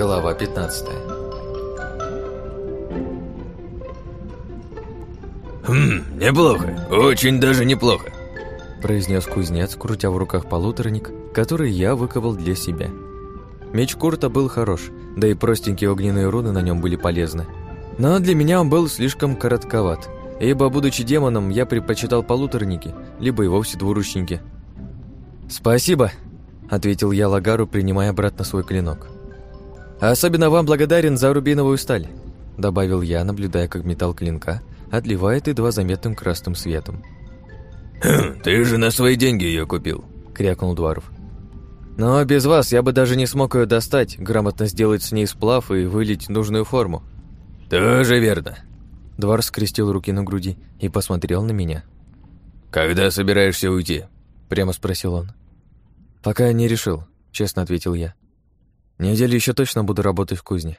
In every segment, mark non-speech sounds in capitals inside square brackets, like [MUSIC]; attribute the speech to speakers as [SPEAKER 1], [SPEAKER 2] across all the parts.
[SPEAKER 1] Глава 15
[SPEAKER 2] «Хм, неплохо, очень даже неплохо»,
[SPEAKER 1] произнес кузнец, крутя в руках полуторник, который я выковал для себя. Меч Курта был хорош, да и простенькие огненные руны на нем были полезны. Но для меня он был слишком коротковат, ибо, будучи демоном, я предпочитал полуторники, либо и вовсе двуручники. «Спасибо», — ответил я Лагару, принимая обратно свой клинок. «Особенно вам благодарен за рубиновую сталь», — добавил я, наблюдая, как металл клинка отливает едва заметным красным светом.
[SPEAKER 2] «Хм, [CLEARS THROAT] ты же на свои деньги ее купил», — крякнул Дваров.
[SPEAKER 1] «Но без вас я бы даже не смог ее достать, грамотно сделать с ней сплав и вылить нужную форму».
[SPEAKER 2] «Тоже верно».
[SPEAKER 1] Двар скрестил руки на груди и посмотрел на меня.
[SPEAKER 2] «Когда собираешься уйти?» — прямо спросил он.
[SPEAKER 1] «Пока не решил», — честно ответил я. «Неделю еще точно буду работать в кузне».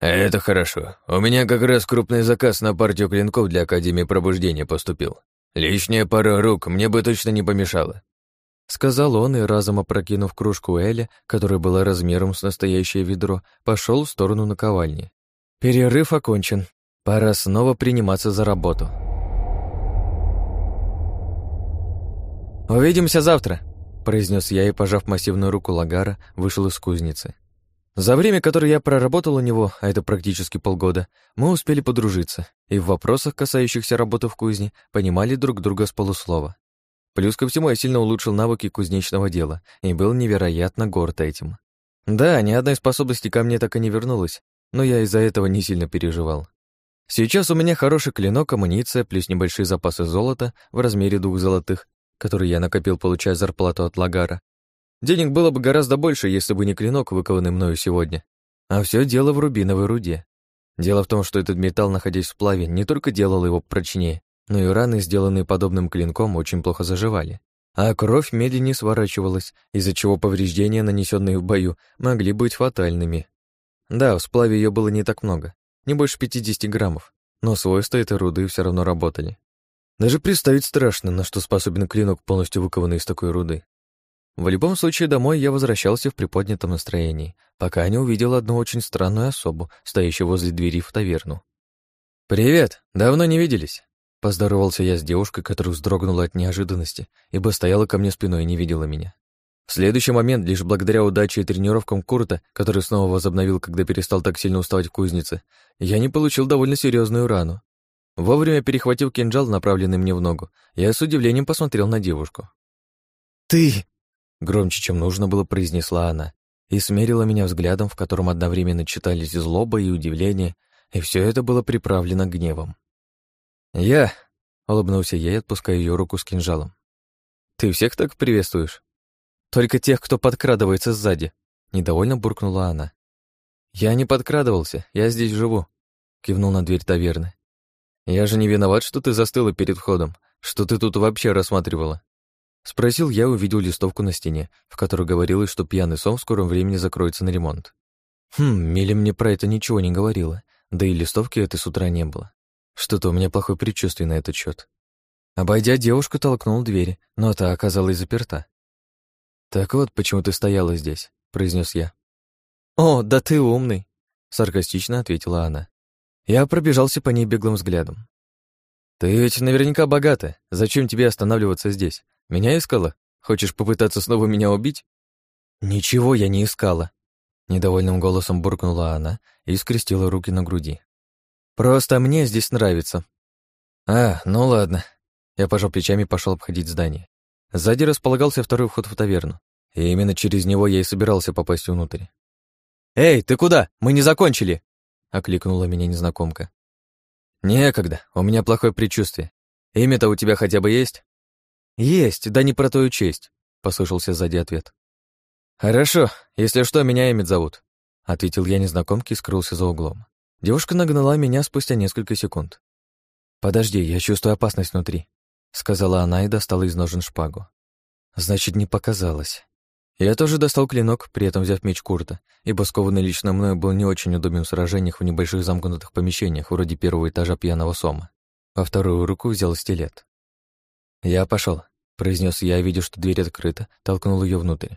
[SPEAKER 2] «Это хорошо. У меня как раз крупный заказ на партию клинков для Академии Пробуждения поступил. Лишняя пара рук мне бы точно не помешала».
[SPEAKER 1] Сказал он и, разом опрокинув кружку Эля, которая была размером с настоящее ведро, пошел в сторону наковальни. «Перерыв окончен. Пора снова приниматься за работу». «Увидимся завтра», произнес я и, пожав массивную руку Лагара, вышел из кузницы. За время, которое я проработал у него, а это практически полгода, мы успели подружиться и в вопросах, касающихся работы в кузне, понимали друг друга с полуслова. Плюс ко всему я сильно улучшил навыки кузнечного дела и был невероятно горд этим. Да, ни одна из способностей ко мне так и не вернулась, но я из-за этого не сильно переживал. Сейчас у меня хороший клинок, амуниция, плюс небольшие запасы золота в размере двух золотых который я накопил, получая зарплату от Лагара. Денег было бы гораздо больше, если бы не клинок, выкованный мною сегодня. А все дело в рубиновой руде. Дело в том, что этот металл, находясь в сплаве, не только делал его прочнее, но и раны, сделанные подобным клинком, очень плохо заживали. А кровь медленнее сворачивалась, из-за чего повреждения, нанесенные в бою, могли быть фатальными. Да, в сплаве ее было не так много, не больше 50 граммов, но свойства этой руды все равно работали. Даже представить страшно, на что способен клинок, полностью выкованный из такой руды. В любом случае, домой я возвращался в приподнятом настроении, пока не увидел одну очень странную особу, стоящую возле двери в таверну. «Привет! Давно не виделись!» Поздоровался я с девушкой, которая вздрогнула от неожиданности, ибо стояла ко мне спиной и не видела меня. В следующий момент, лишь благодаря удаче и тренировкам Курта, который снова возобновил, когда перестал так сильно уставать в кузнице, я не получил довольно серьезную рану, Вовремя перехватив кинжал, направленный мне в ногу, я с удивлением посмотрел на девушку. «Ты!» — громче, чем нужно было, произнесла она и смерила меня взглядом, в котором одновременно читались злоба и удивление, и все это было приправлено гневом. «Я!» — улыбнулся я и отпуская ее руку с кинжалом. «Ты всех так приветствуешь?» «Только тех, кто подкрадывается сзади», — недовольно буркнула она. «Я не подкрадывался, я здесь живу», — кивнул на дверь таверны. «Я же не виноват, что ты застыла перед входом. Что ты тут вообще рассматривала?» Спросил я, увидел листовку на стене, в которой говорилось, что пьяный сон в скором времени закроется на ремонт. Хм, Миля мне про это ничего не говорила, да и листовки этой с утра не было. Что-то у меня плохое предчувствие на этот счет. Обойдя девушку, толкнул дверь, но та оказалась заперта. «Так вот, почему ты стояла здесь», — произнес я. «О, да ты умный», — саркастично ответила она. Я пробежался по ней беглым взглядом. «Ты ведь наверняка богата. Зачем тебе останавливаться здесь? Меня искала? Хочешь попытаться снова меня убить?» «Ничего я не искала», — недовольным голосом буркнула она и скрестила руки на груди. «Просто мне здесь нравится». «А, ну ладно». Я пожал плечами и пошел обходить здание. Сзади располагался второй вход в таверну, и именно через него я и собирался попасть внутрь. «Эй, ты куда? Мы не закончили!» Окликнула меня незнакомка. Некогда, у меня плохое предчувствие. Имя-то у тебя хотя бы есть? Есть, да не про твою честь, послышался сзади ответ. Хорошо, если что, меня Эмит зовут, ответил я незнакомке и скрылся за углом. Девушка нагнала меня спустя несколько секунд. «Подожди, я чувствую опасность внутри», — сказала она и достала из ножен шпагу. «Значит, не показалось. Я тоже достал клинок, при этом взяв меч Курта, ибо скованный лично мною был не очень удобен в сражениях в небольших замкнутых помещениях, вроде первого этажа пьяного сома. Во вторую руку взял стилет. «Я пошел, произнес я, видя, что дверь открыта, толкнул ее внутрь.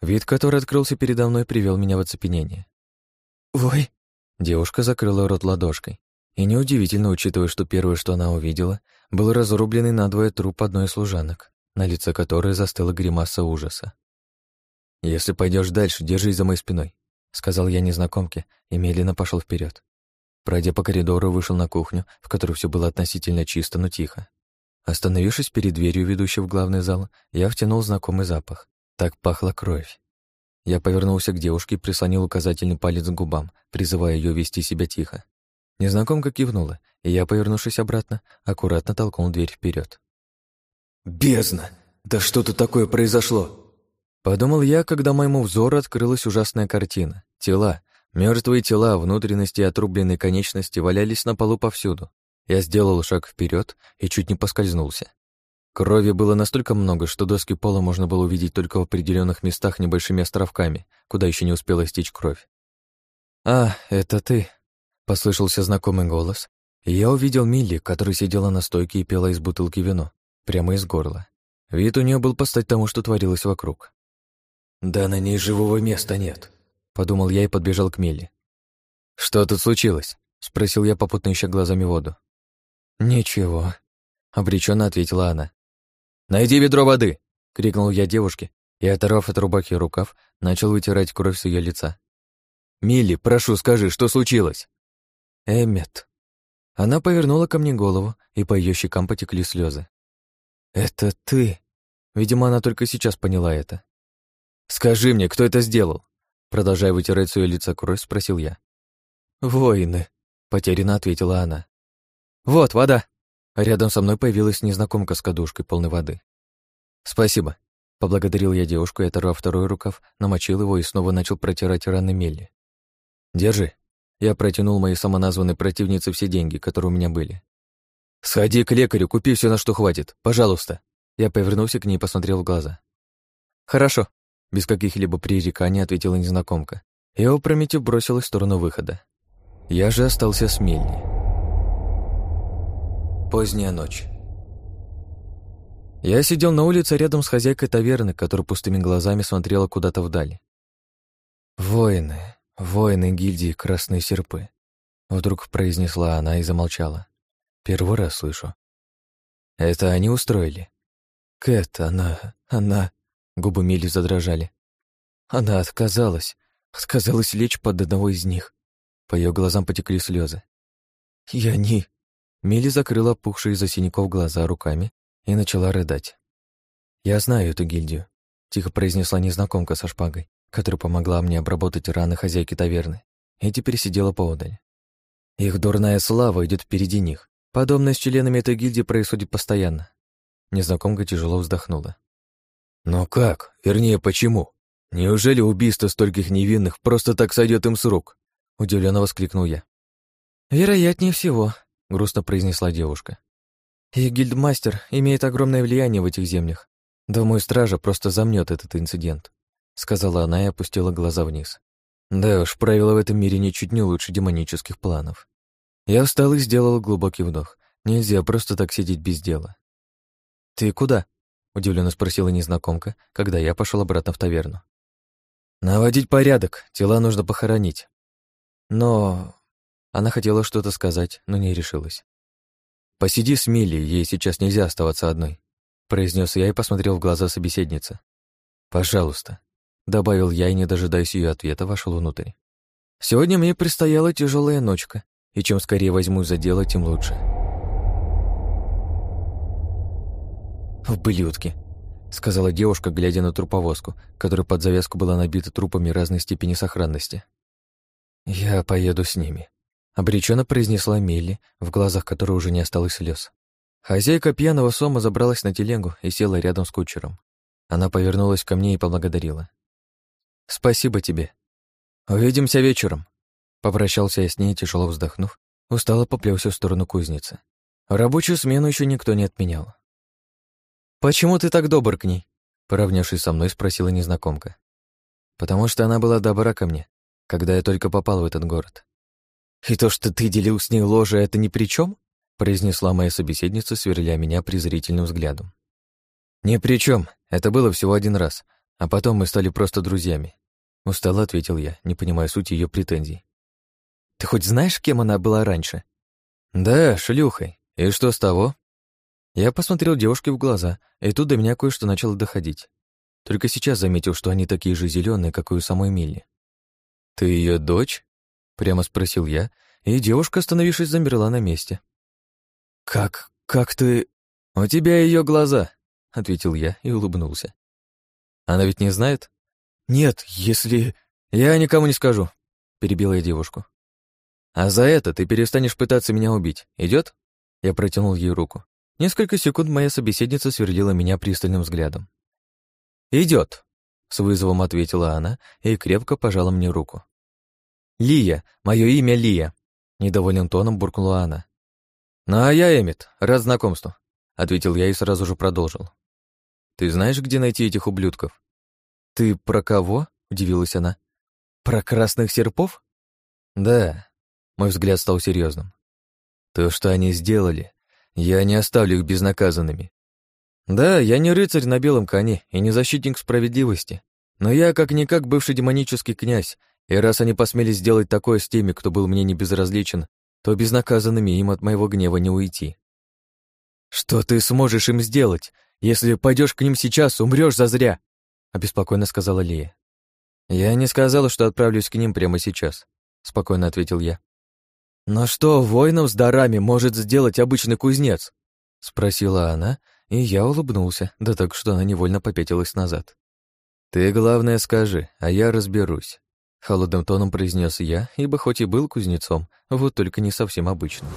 [SPEAKER 1] Вид, который открылся передо мной, привел меня в оцепенение. «Ой!» Девушка закрыла рот ладошкой. И неудивительно, учитывая, что первое, что она увидела, был разрубленный надвое труп одной из служанок, на лице которой застыла гримаса ужаса. «Если пойдешь дальше, держись за моей спиной», — сказал я незнакомке и медленно пошел вперед. Пройдя по коридору, вышел на кухню, в которой все было относительно чисто, но тихо. Остановившись перед дверью, ведущей в главный зал, я втянул знакомый запах. Так пахла кровь. Я повернулся к девушке и прислонил указательный палец к губам, призывая ее вести себя тихо. Незнакомка кивнула, и я, повернувшись обратно, аккуратно толкнул дверь вперед.
[SPEAKER 2] «Бездна! Да что тут такое произошло?»
[SPEAKER 1] Подумал я, когда моему взору открылась ужасная картина. Тела, мертвые тела, внутренности и отрубленные конечности валялись на полу повсюду. Я сделал шаг вперед и чуть не поскользнулся. Крови было настолько много, что доски пола можно было увидеть только в определенных местах небольшими островками, куда еще не успела стечь кровь. «А, это ты?» — послышался знакомый голос, и я увидел Милли, которая сидела на стойке и пела из бутылки вино, прямо из горла. Вид у нее был постать тому, что творилось вокруг.
[SPEAKER 2] «Да на ней живого места нет», —
[SPEAKER 1] подумал я и подбежал к Милли. «Что тут случилось?» — спросил я, попутно ища глазами воду. «Ничего», — обреченно ответила она. «Найди ведро воды!» — крикнул я девушке и, оторвав от рубахи рукав, начал вытирать кровь с ее лица. «Милли, прошу, скажи, что случилось?» «Эммет». Она повернула ко мне голову, и по ее щекам потекли слезы. «Это ты?» Видимо, она только сейчас поняла это. «Скажи мне, кто это сделал?» Продолжая вытирать свое лицо кровь, спросил я. «Воины», — потерянно ответила она. «Вот, вода!» Рядом со мной появилась незнакомка с кадушкой полной воды. «Спасибо», — поблагодарил я девушку и, оторвав второй рукав, намочил его и снова начал протирать раны Мелли. «Держи». Я протянул моей самоназванной противнице все деньги, которые у меня были. «Сходи к лекарю, купи все, на что хватит. Пожалуйста». Я повернулся к ней и посмотрел в глаза. «Хорошо», — без каких-либо пререканий ответила незнакомка. И опрометью бросилась в сторону выхода. Я же остался с. Поздняя ночь. Я сидел на улице рядом с хозяйкой таверны, которая пустыми глазами смотрела куда-то вдали. «Воины, воины гильдии Красные Серпы», — вдруг произнесла она и замолчала. «Первый раз слышу». «Это они устроили?» «Кэт, она... она...» Губы Мили задрожали. «Она отказалась. Отказалась лечь под одного из них». По ее глазам потекли слезы. «Я не... Милли закрыла пухшие из-за синяков глаза руками и начала рыдать. «Я знаю эту гильдию», — тихо произнесла незнакомка со шпагой, которая помогла мне обработать раны хозяйки таверны, и теперь сидела поодаль. Их дурная слава идет впереди них. Подобное с членами этой гильдии происходит постоянно. Незнакомка тяжело вздохнула. «Но как? Вернее, почему? Неужели убийство стольких невинных просто так сойдет им с рук?» Удивленно воскликнул я. «Вероятнее всего», — грустно произнесла девушка. «И гильдмастер имеет огромное влияние в этих землях. Думаю, стража просто замнет этот инцидент», — сказала она и опустила глаза вниз. Да уж, правила в этом мире ничуть не лучше демонических планов. Я встал и сделал глубокий вдох. Нельзя просто так сидеть без дела. «Ты куда?» — удивленно спросила незнакомка, когда я пошел обратно в таверну. «Наводить порядок, тела нужно похоронить». «Но она хотела что-то сказать, но не решилась. «Посиди с Милли, ей сейчас нельзя оставаться одной», произнес я и посмотрел в глаза собеседницы. «Пожалуйста», добавил я и, не дожидаясь ее ответа, вошел внутрь. «Сегодня мне предстояла тяжелая ночка, и чем скорее возьмусь за дело, тем лучше». «Ублюдки», — сказала девушка, глядя на труповозку, которая под завязку была набита трупами разной степени сохранности. «Я поеду с ними», Обреченно произнесла Милли, в глазах которой уже не осталось слез. Хозяйка пьяного сома забралась на телегу и села рядом с кучером. Она повернулась ко мне и поблагодарила. «Спасибо тебе. Увидимся вечером». Попрощался я с ней, тяжело вздохнув, устало поплелся в сторону кузницы. Рабочую смену еще никто не отменял. «Почему ты так добр к ней?» Поравнявшись со мной, спросила незнакомка. «Потому что она была добра ко мне, когда я только попал в этот город. «И то, что ты делил с ней ложе, это ни при чем? произнесла моя собеседница, сверля меня презрительным взглядом. «Ни при чем. Это было всего один раз, а потом мы стали просто друзьями», устало ответил я, не понимая сути ее претензий. Ты хоть знаешь, кем она была раньше?» «Да, шлюхой. И что с того?» Я посмотрел девушке в глаза, и тут до меня кое-что начало доходить. Только сейчас заметил, что они такие же зеленые, как и у самой Милли. «Ты ее дочь?» — прямо спросил я, и девушка, остановившись, замерла на месте. «Как... как ты...» «У тебя ее глаза», — ответил я и улыбнулся. «Она ведь не знает?» «Нет, если...» «Я никому не скажу», — перебила я девушку. «А за это ты перестанешь пытаться меня убить. Идет? Я протянул ей руку. Несколько секунд моя собеседница свердила меня пристальным взглядом. Идет, с вызовом ответила она и крепко пожала мне руку. «Лия, мое имя Лия», — недовольным тоном буркнула она. «Ну, а я Эмит, рад знакомству», — ответил я и сразу же продолжил. «Ты знаешь, где найти этих ублюдков?» «Ты про кого?» — удивилась она. «Про красных серпов?» «Да», — мой взгляд стал серьезным. «То, что они сделали, я не оставлю их безнаказанными. Да, я не рыцарь на белом коне и не защитник справедливости, но я как-никак бывший демонический князь, и раз они посмели сделать такое с теми, кто был мне не безразличен, то безнаказанными им от моего гнева не уйти. «Что ты сможешь им сделать? Если пойдешь к ним сейчас, умрешь зазря!» — обеспокоенно сказала Лия. «Я не сказала, что отправлюсь к ним прямо сейчас», — спокойно ответил я. «Но что воинам с дарами может сделать обычный кузнец?» — спросила она, и я улыбнулся, да так, что она невольно попятилась назад. «Ты, главное, скажи, а я разберусь», — холодным тоном произнес я, ибо хоть и был кузнецом, вот только не совсем обычным.